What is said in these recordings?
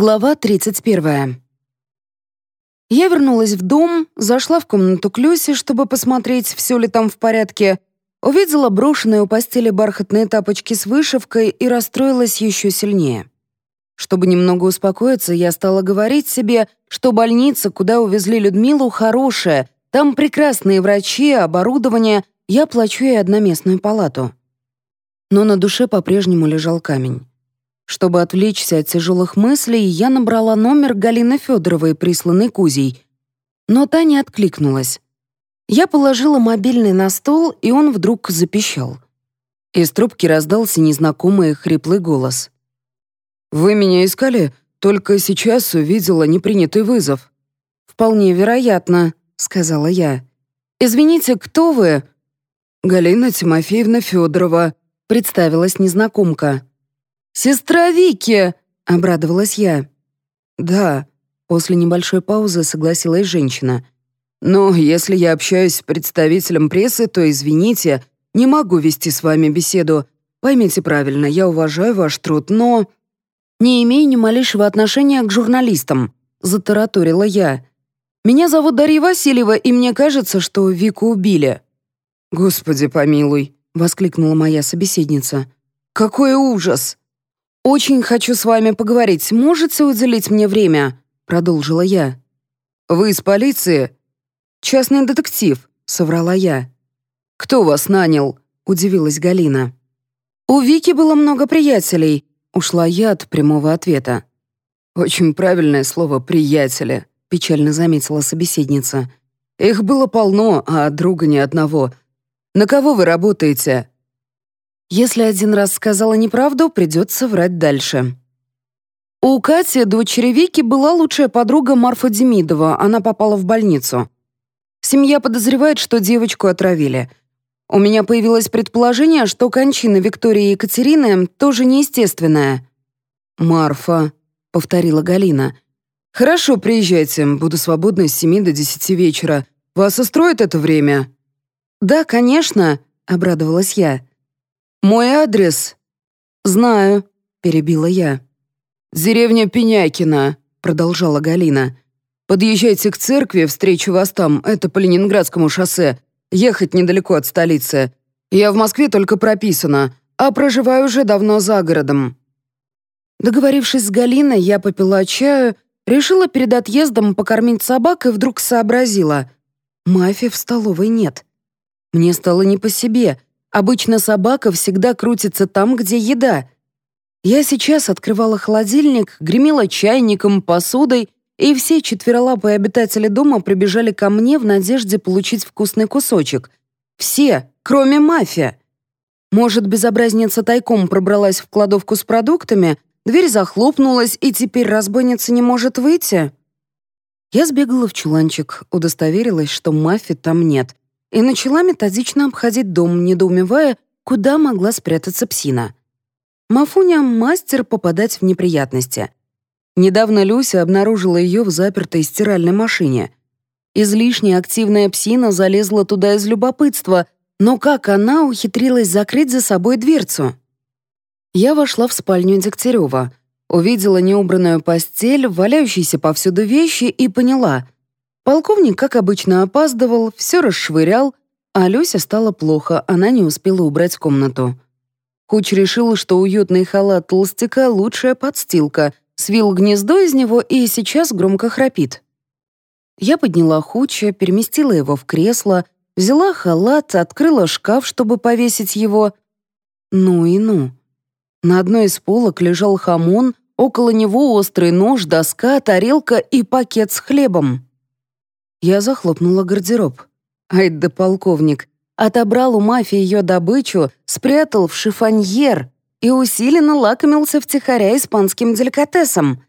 Глава 31. Я вернулась в дом, зашла в комнату к Люсе, чтобы посмотреть, все ли там в порядке, увидела брошенные у постели бархатные тапочки с вышивкой и расстроилась еще сильнее. Чтобы немного успокоиться, я стала говорить себе, что больница, куда увезли Людмилу, хорошая, там прекрасные врачи, оборудование, я плачу ей одноместную палату. Но на душе по-прежнему лежал камень. Чтобы отвлечься от тяжелых мыслей, я набрала номер Галины Федоровой, присланный Кузей. Но та не откликнулась. Я положила мобильный на стол, и он вдруг запищал. Из трубки раздался незнакомый хриплый голос. «Вы меня искали? Только сейчас увидела непринятый вызов». «Вполне вероятно», — сказала я. «Извините, кто вы?» «Галина Тимофеевна Федорова», — представилась незнакомка. «Сестра Вики!» — обрадовалась я. «Да», — после небольшой паузы согласилась женщина. «Но если я общаюсь с представителем прессы, то, извините, не могу вести с вами беседу. Поймите правильно, я уважаю ваш труд, но...» «Не имею ни малейшего отношения к журналистам», — затараторила я. «Меня зовут Дарья Васильева, и мне кажется, что Вику убили». «Господи помилуй», — воскликнула моя собеседница. «Какой ужас!» «Очень хочу с вами поговорить. Можете уделить мне время?» — продолжила я. «Вы из полиции?» «Частный детектив», — соврала я. «Кто вас нанял?» — удивилась Галина. «У Вики было много приятелей», — ушла я от прямого ответа. «Очень правильное слово «приятели», — печально заметила собеседница. «Их было полно, а друга ни одного. На кого вы работаете?» Если один раз сказала неправду, придется врать дальше. У Кати, дочери Вики, была лучшая подруга Марфа Демидова, она попала в больницу. Семья подозревает, что девочку отравили. У меня появилось предположение, что кончина Виктории и Екатерины тоже неестественная. «Марфа», — повторила Галина. «Хорошо, приезжайте, буду свободна с семи до десяти вечера. Вас устроит это время?» «Да, конечно», — обрадовалась я. «Мой адрес?» «Знаю», — перебила я. «Деревня Пенякина», — продолжала Галина. «Подъезжайте к церкви, встречу вас там, это по Ленинградскому шоссе. Ехать недалеко от столицы. Я в Москве только прописана, а проживаю уже давно за городом». Договорившись с Галиной, я попила чаю, решила перед отъездом покормить собак и вдруг сообразила. Мафии в столовой нет. Мне стало не по себе — Обычно собака всегда крутится там, где еда. Я сейчас открывала холодильник, гремела чайником, посудой, и все четверолапые обитатели дома прибежали ко мне в надежде получить вкусный кусочек. Все, кроме мафия. Может, безобразница тайком пробралась в кладовку с продуктами, дверь захлопнулась, и теперь разбойница не может выйти? Я сбегала в чуланчик, удостоверилась, что мафи там нет — и начала методично обходить дом, недоумевая, куда могла спрятаться псина. Мафуня — мастер попадать в неприятности. Недавно Люся обнаружила ее в запертой стиральной машине. Излишне активная псина залезла туда из любопытства, но как она ухитрилась закрыть за собой дверцу? Я вошла в спальню Дегтярева, увидела неубранную постель, валяющиеся повсюду вещи и поняла — Полковник, как обычно, опаздывал, все расшвырял, а Люся стало плохо, она не успела убрать комнату. Хуч решил, что уютный халат толстяка — лучшая подстилка, свил гнездо из него и сейчас громко храпит. Я подняла Хуча, переместила его в кресло, взяла халат, открыла шкаф, чтобы повесить его. Ну и ну. На одной из полок лежал хамон, около него острый нож, доска, тарелка и пакет с хлебом. Я захлопнула гардероб. Ай да полковник. Отобрал у мафии ее добычу, спрятал в шифоньер и усиленно лакомился втихаря испанским деликатесом.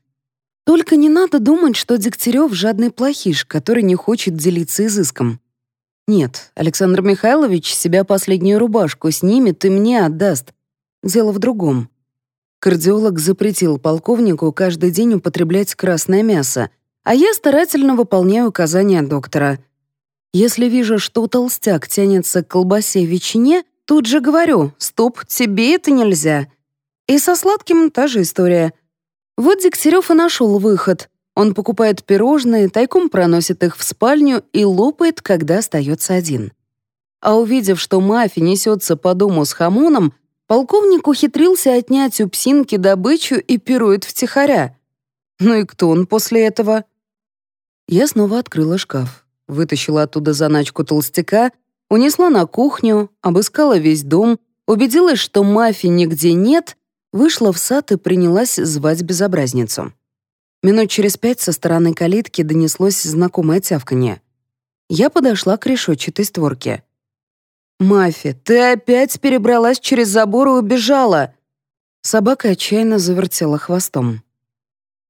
Только не надо думать, что Дегтярев жадный плохиш, который не хочет делиться изыском. Нет, Александр Михайлович себя последнюю рубашку снимет и мне отдаст. Дело в другом. Кардиолог запретил полковнику каждый день употреблять красное мясо, а я старательно выполняю указания доктора. Если вижу, что толстяк тянется к колбасе ветчине, тут же говорю «Стоп, тебе это нельзя». И со сладким та же история. Вот Дегтярев и нашел выход. Он покупает пирожные, тайком проносит их в спальню и лопает, когда остается один. А увидев, что мафия несется по дому с хамоном, полковник ухитрился отнять у псинки добычу и пирует втихаря. Ну и кто он после этого? Я снова открыла шкаф, вытащила оттуда заначку толстяка, унесла на кухню, обыскала весь дом, убедилась, что мафии нигде нет вышла в сад и принялась звать безобразницу. Минут через пять со стороны калитки донеслось знакомое тявканье. Я подошла к решетчатой створке. «Мафи, ты опять перебралась через забор и убежала!» Собака отчаянно завертела хвостом.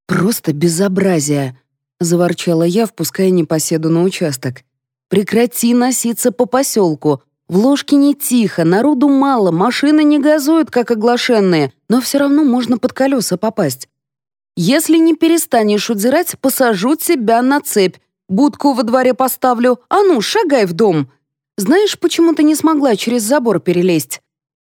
«Просто безобразие!» — заворчала я, впуская непоседу на участок. «Прекрати носиться по поселку. В Ложкине тихо, народу мало, машины не газуют, как оглашенные, но все равно можно под колеса попасть. Если не перестанешь удирать, посажу тебя на цепь. Будку во дворе поставлю. А ну, шагай в дом. Знаешь, почему ты не смогла через забор перелезть?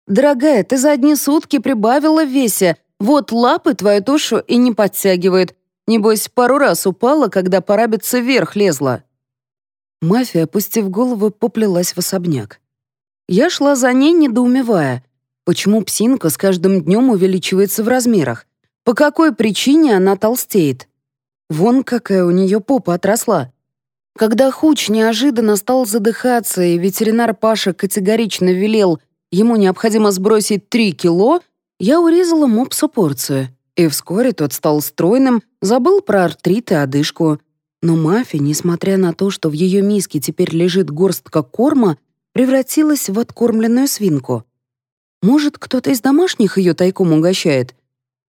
Дорогая, ты за одни сутки прибавила в весе. Вот лапы твою тушу и не подтягивают. Небось, пару раз упала, когда парабица вверх лезла. Мафия, опустив голову, поплелась в особняк. Я шла за ней, недоумевая, почему псинка с каждым днем увеличивается в размерах, по какой причине она толстеет. Вон какая у нее попа отросла. Когда Хуч неожиданно стал задыхаться, и ветеринар Паша категорично велел, ему необходимо сбросить 3 кило, я урезала мопсу порцию, и вскоре тот стал стройным, забыл про артрит и одышку — но Мафи, несмотря на то, что в ее миске теперь лежит горстка корма, превратилась в откормленную свинку. Может, кто-то из домашних ее тайком угощает?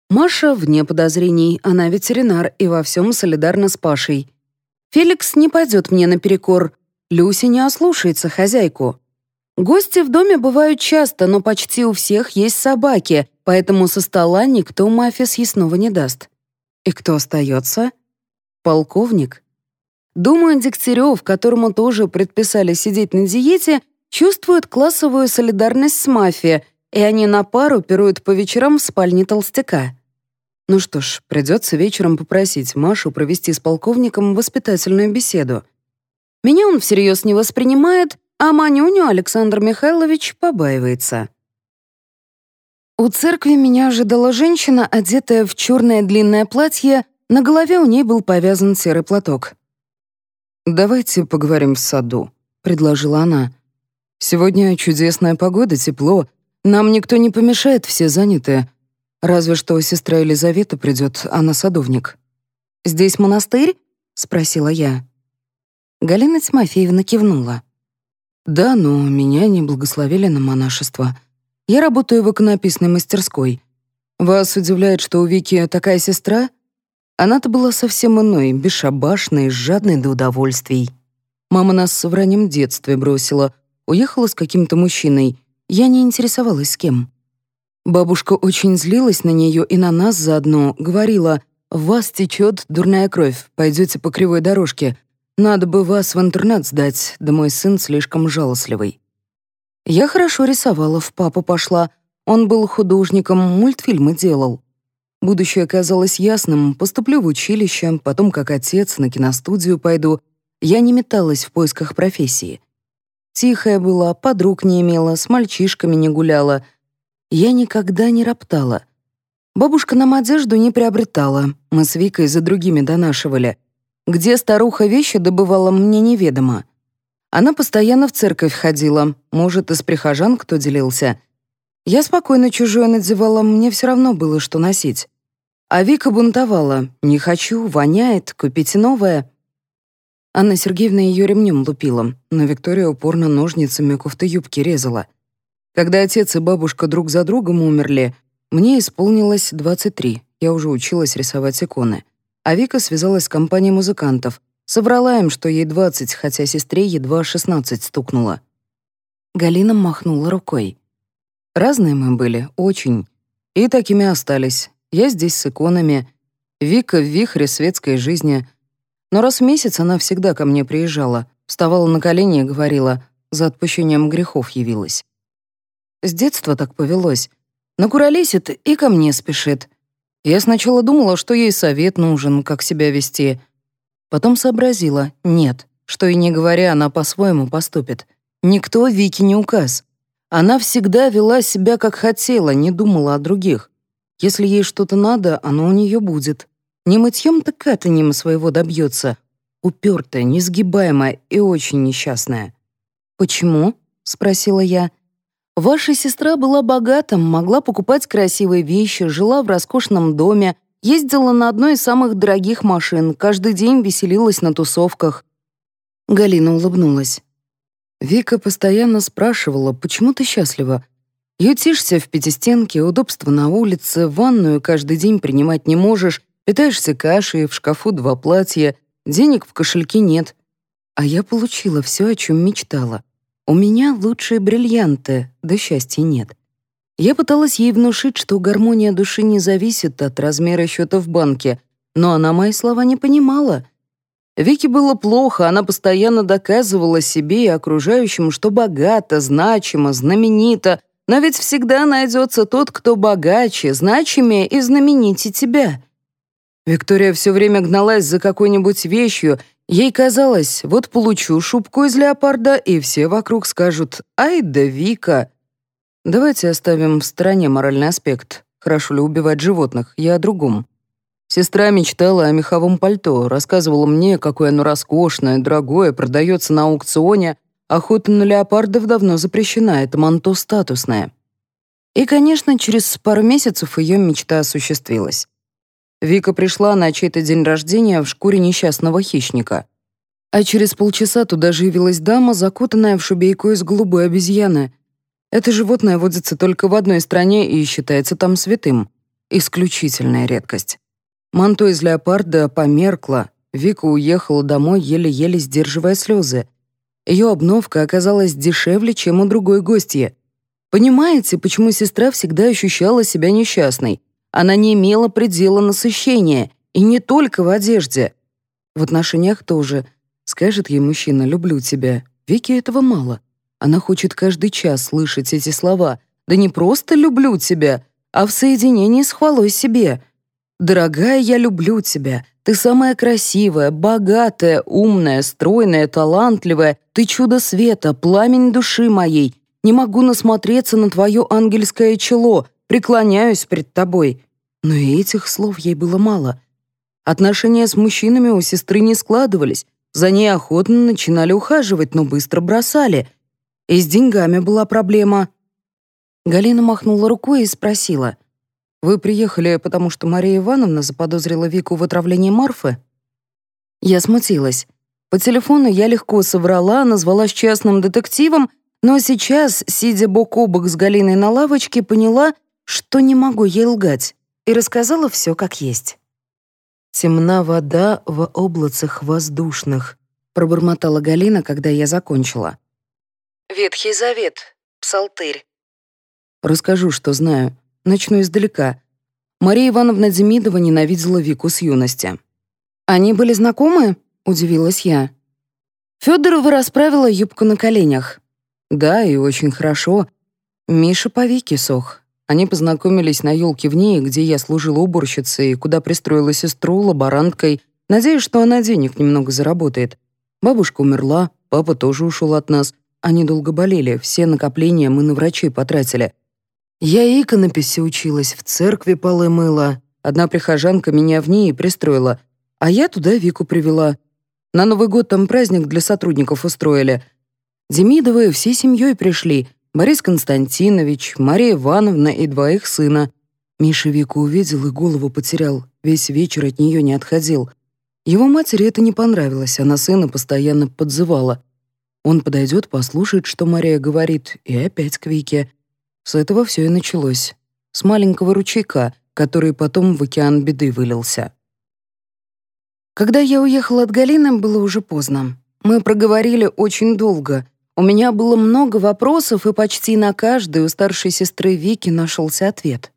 Маша вне подозрений, она ветеринар и во всем солидарна с Пашей. Феликс не пойдет мне наперекор. Люся не ослушается хозяйку. Гости в доме бывают часто, но почти у всех есть собаки, поэтому со стола никто Мафи съестного не даст. И кто остается? Полковник? Думаю, Дегтярев, которому тоже предписали сидеть на диете, чувствует классовую солидарность с мафией, и они на пару пируют по вечерам в спальне толстяка. Ну что ж, придется вечером попросить Машу провести с полковником воспитательную беседу. Меня он всерьез не воспринимает, а Манюню Александр Михайлович побаивается. У церкви меня ожидала женщина, одетая в черное длинное платье на голове у ней был повязан серый платок. «Давайте поговорим в саду», — предложила она. «Сегодня чудесная погода, тепло. Нам никто не помешает, все заняты. Разве что сестра Елизавета придет, она садовник». «Здесь монастырь?» — спросила я. Галина Тимофеевна кивнула. «Да, но меня не благословили на монашество. Я работаю в иконописной мастерской. Вас удивляет, что у Вики такая сестра?» Она-то была совсем иной, бесшабашной, жадной до удовольствий. Мама нас в раннем детстве бросила, уехала с каким-то мужчиной. Я не интересовалась с кем. Бабушка очень злилась на нее и на нас заодно, говорила, «В вас течет дурная кровь, пойдете по кривой дорожке. Надо бы вас в интернат сдать, да мой сын слишком жалостливый». Я хорошо рисовала, в папу пошла. Он был художником, мультфильмы делал. Будущее казалось ясным, поступлю в училище, потом как отец на киностудию пойду. Я не металась в поисках профессии. Тихая была, подруг не имела, с мальчишками не гуляла. Я никогда не роптала. Бабушка нам одежду не приобретала, мы с Викой за другими донашивали. Где старуха вещи добывала, мне неведомо. Она постоянно в церковь ходила, может, из прихожан кто делился — я спокойно чужое надевала, мне все равно было, что носить. А Вика бунтовала. «Не хочу, воняет, купите новое». Анна Сергеевна ее ремнем лупила, но Виктория упорно ножницами кофты юбки резала. Когда отец и бабушка друг за другом умерли, мне исполнилось 23, я уже училась рисовать иконы. А Вика связалась с компанией музыкантов, соврала им, что ей 20, хотя сестре едва 16 стукнуло. Галина махнула рукой. Разные мы были, очень. И такими остались. Я здесь с иконами. Вика в вихре светской жизни. Но раз в месяц она всегда ко мне приезжала, вставала на колени и говорила, за отпущением грехов явилась. С детства так повелось. Накуролесит и ко мне спешит. Я сначала думала, что ей совет нужен, как себя вести. Потом сообразила, нет, что и не говоря, она по-своему поступит. Никто Вики не указ. Она всегда вела себя как хотела, не думала о других. Если ей что-то надо, оно у нее будет. Не мытьем, так катанием своего добьется. Упертая, несгибаемая и очень несчастная. «Почему?» — спросила я. «Ваша сестра была богата, могла покупать красивые вещи, жила в роскошном доме, ездила на одной из самых дорогих машин, каждый день веселилась на тусовках». Галина улыбнулась. Вика постоянно спрашивала, почему ты счастлива? Ютишься в пятистенке, удобство на улице, ванную каждый день принимать не можешь, питаешься кашей, в шкафу два платья, денег в кошельке нет. А я получила все, о чем мечтала. У меня лучшие бриллианты, да счастья нет. Я пыталась ей внушить, что гармония души не зависит от размера счета в банке, но она мои слова не понимала — Вике было плохо, она постоянно доказывала себе и окружающим, что богата, значима, знаменита, но ведь всегда найдется тот, кто богаче, значимее и знаменитее тебя. Виктория все время гналась за какой-нибудь вещью, ей казалось, вот получу шубку из леопарда, и все вокруг скажут «Ай да Вика!». Давайте оставим в стороне моральный аспект. Хорошо ли убивать животных, я о другом. Сестра мечтала о меховом пальто, рассказывала мне, какое оно роскошное, дорогое, продается на аукционе. Охота на леопардов давно запрещена, это манто статусное. И, конечно, через пару месяцев ее мечта осуществилась. Вика пришла на чей-то день рождения в шкуре несчастного хищника. А через полчаса туда же явилась дама, закутанная в шубейку из голубой обезьяны. Это животное водится только в одной стране и считается там святым. Исключительная редкость. Манто из леопарда померкло. Вика уехала домой, еле-еле сдерживая слезы. Ее обновка оказалась дешевле, чем у другой гостья. Понимаете, почему сестра всегда ощущала себя несчастной? Она не имела предела насыщения, и не только в одежде. В отношениях тоже. Скажет ей мужчина «люблю тебя». Вике этого мало. Она хочет каждый час слышать эти слова. Да не просто «люблю тебя», а в соединении с хвалой себе. «Дорогая, я люблю тебя. Ты самая красивая, богатая, умная, стройная, талантливая. Ты чудо света, пламень души моей. Не могу насмотреться на твое ангельское чело. Преклоняюсь пред тобой». Но и этих слов ей было мало. Отношения с мужчинами у сестры не складывались. За ней охотно начинали ухаживать, но быстро бросали. И с деньгами была проблема. Галина махнула рукой и спросила — вы приехали, потому что Мария Ивановна заподозрила Вику в отравлении Марфы?» Я смутилась. По телефону я легко соврала, назвалась частным детективом, но сейчас, сидя бок о бок с Галиной на лавочке, поняла, что не могу ей лгать, и рассказала все как есть. «Темна вода в облацах воздушных», — пробормотала Галина, когда я закончила. «Ветхий завет, псалтырь». «Расскажу, что знаю. Начну издалека. Мария Ивановна Демидова ненавидела Вику с юности. «Они были знакомы?» — удивилась я. Федорова расправила юбку на коленях. «Да, и очень хорошо. Миша по Вике сох. Они познакомились на елке в ней, где я служила уборщицей, куда пристроила сестру лаборанткой, надеясь, что она денег немного заработает. Бабушка умерла, папа тоже ушел от нас. Они долго болели, все накопления мы на врачей потратили. Я иконописи училась, в церкви полы мыла. Одна прихожанка меня в ней пристроила, а я туда Вику привела. На Новый год там праздник для сотрудников устроили. Демидовы всей семьей пришли. Борис Константинович, Мария Ивановна и два их сына. Миша Вику увидел и голову потерял. Весь вечер от нее не отходил. Его матери это не понравилось, она сына постоянно подзывала. Он подойдет, послушает, что Мария говорит, и опять к Вике. С этого все и началось. С маленького ручейка, который потом в океан беды вылился. Когда я уехала от Галины, было уже поздно. Мы проговорили очень долго. У меня было много вопросов, и почти на каждый у старшей сестры Вики нашелся ответ.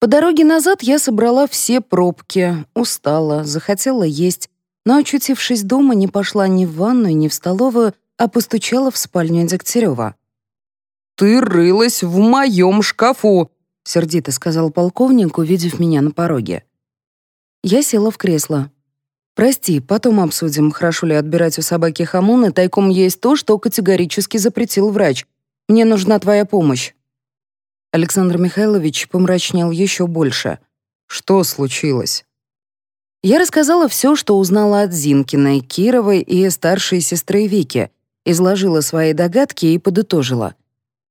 По дороге назад я собрала все пробки, устала, захотела есть, но, очутившись дома, не пошла ни в ванную, ни в столовую, а постучала в спальню Дегтярева. «Ты рылась в моем шкафу!» сердито сказал полковник, увидев меня на пороге. Я села в кресло. «Прости, потом обсудим, хорошо ли отбирать у собаки хамон, и тайком есть то, что категорически запретил врач. Мне нужна твоя помощь». Александр Михайлович помрачнел еще больше. «Что случилось?» Я рассказала все, что узнала от Зинкиной, Кировой и старшей сестры Вики, изложила свои догадки и подытожила.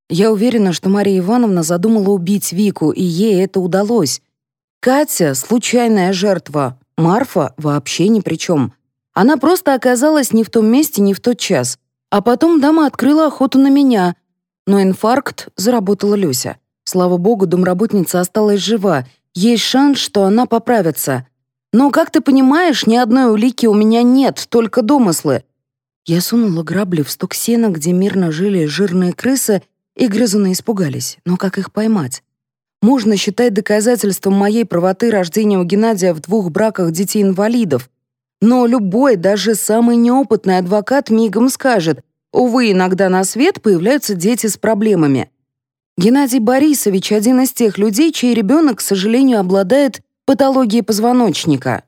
Я уверена, что Мария Ивановна задумала убить Вику, и ей это удалось. Катя — случайная жертва, Марфа вообще ни при чем. Она просто оказалась не в том месте, не в тот час. А потом дама открыла охоту на меня. Но инфаркт заработала Люся. Слава богу, домработница осталась жива. Есть шанс, что она поправится. Но, как ты понимаешь, ни одной улики у меня нет, только домыслы. Я сунула грабли в сток сена, где мирно жили жирные крысы, и грызуны испугались. Но как их поймать? Можно считать доказательством моей правоты рождения у Геннадия в двух браках детей-инвалидов. Но любой, даже самый неопытный адвокат мигом скажет, увы, иногда на свет появляются дети с проблемами. Геннадий Борисович — один из тех людей, чей ребенок, к сожалению, обладает патологией позвоночника.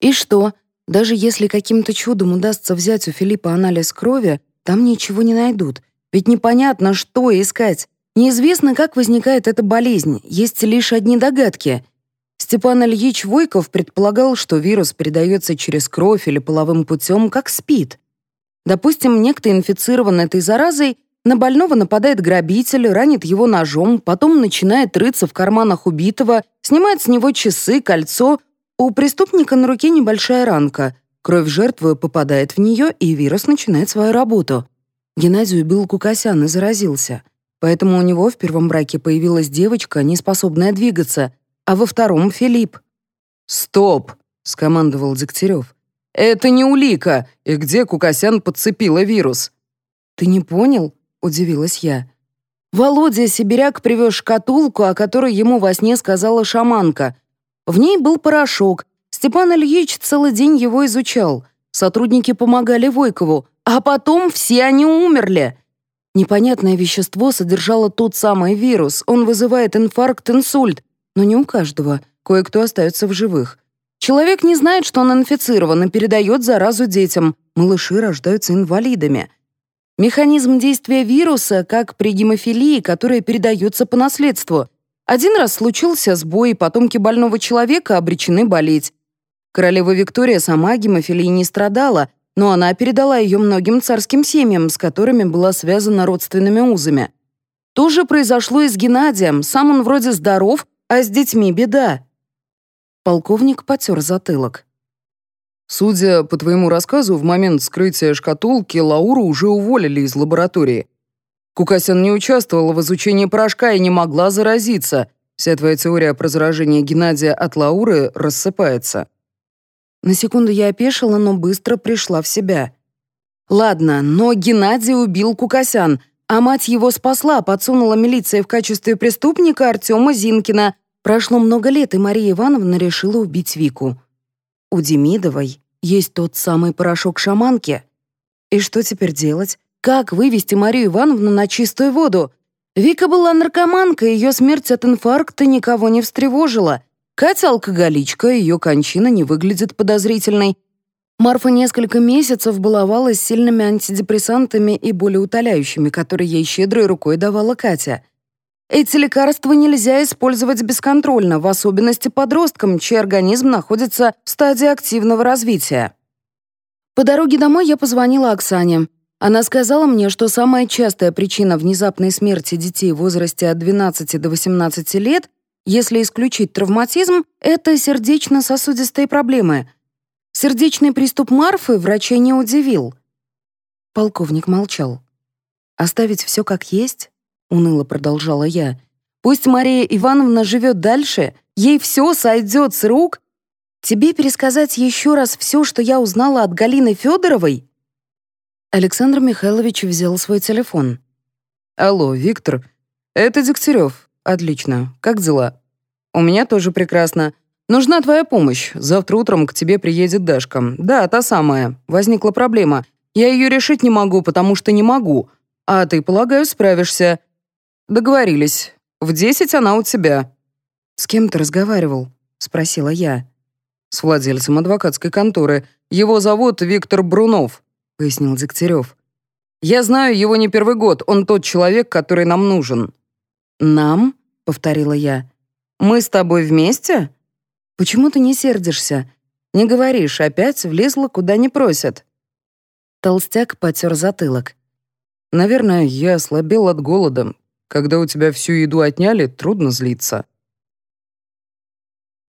И что? Даже если каким-то чудом удастся взять у Филиппа анализ крови, там ничего не найдут. Ведь непонятно, что искать. Неизвестно, как возникает эта болезнь, есть лишь одни догадки. Степан Ильич Войков предполагал, что вирус передается через кровь или половым путем, как спит. Допустим, некто инфицирован этой заразой, на больного нападает грабитель, ранит его ножом, потом начинает рыться в карманах убитого, снимает с него часы, кольцо, у преступника на руке небольшая ранка. Кровь жертвы попадает в нее, и вирус начинает свою работу. Геннадий убил Кукасян и заразился. Поэтому у него в первом браке появилась девочка, не способная двигаться, а во втором — Филипп. «Стоп!» — скомандовал Дегтярев. «Это не улика! И где Кукасян подцепила вирус?» «Ты не понял?» — удивилась я. Володя Сибиряк привез шкатулку, о которой ему во сне сказала шаманка — в ней был порошок. Степан Ильич целый день его изучал. Сотрудники помогали Войкову, а потом все они умерли. Непонятное вещество содержало тот самый вирус. Он вызывает инфаркт, инсульт. Но не у каждого. Кое-кто остается в живых. Человек не знает, что он инфицирован и передает заразу детям. Малыши рождаются инвалидами. Механизм действия вируса, как при гемофилии, которая передается по наследству. Один раз случился сбой, и потомки больного человека обречены болеть. Королева Виктория сама гемофилией не страдала, но она передала ее многим царским семьям, с которыми была связана родственными узами. То же произошло и с Геннадием, сам он вроде здоров, а с детьми беда. Полковник потер затылок. Судя по твоему рассказу, в момент вскрытия шкатулки Лауру уже уволили из лаборатории. Кукасян не участвовала в изучении порошка и не могла заразиться. Вся твоя теория про заражение Геннадия от Лауры рассыпается». На секунду я опешила, но быстро пришла в себя. «Ладно, но Геннадий убил Кукасян, а мать его спасла, подсунула милиция в качестве преступника Артема Зинкина. Прошло много лет, и Мария Ивановна решила убить Вику. У Демидовой есть тот самый порошок шаманки. И что теперь делать? Как вывести Марию Ивановну на чистую воду? Вика была наркоманка, ее смерть от инфаркта никого не встревожила. Катя алкоголичка, ее кончина не выглядит подозрительной. Марфа несколько месяцев баловалась сильными антидепрессантами и болеутоляющими, которые ей щедрой рукой давала Катя. Эти лекарства нельзя использовать бесконтрольно, в особенности подросткам, чей организм находится в стадии активного развития. По дороге домой я позвонила Оксане. Она сказала мне, что самая частая причина внезапной смерти детей в возрасте от 12 до 18 лет, если исключить травматизм, это сердечно-сосудистые проблемы. Сердечный приступ Марфы врачей не удивил. Полковник молчал. «Оставить все как есть?» — уныло продолжала я. «Пусть Мария Ивановна живет дальше, ей все сойдет с рук. Тебе пересказать еще раз все, что я узнала от Галины Федоровой?» Александр Михайлович взял свой телефон. «Алло, Виктор. Это Дегтярев. Отлично. Как дела?» «У меня тоже прекрасно. Нужна твоя помощь. Завтра утром к тебе приедет Дашка. Да, та самая. Возникла проблема. Я ее решить не могу, потому что не могу. А ты, полагаю, справишься». «Договорились. В десять она у тебя». «С кем ты разговаривал?» — спросила я. «С владельцем адвокатской конторы. Его зовут Виктор Брунов», — пояснил Дегтярев. «Я знаю его не первый год. Он тот человек, который нам нужен». «Нам?» — повторила я. «Мы с тобой вместе?» «Почему ты не сердишься? Не говоришь, опять влезла, куда не просят». Толстяк потер затылок. «Наверное, я ослабел от голода. Когда у тебя всю еду отняли, трудно злиться».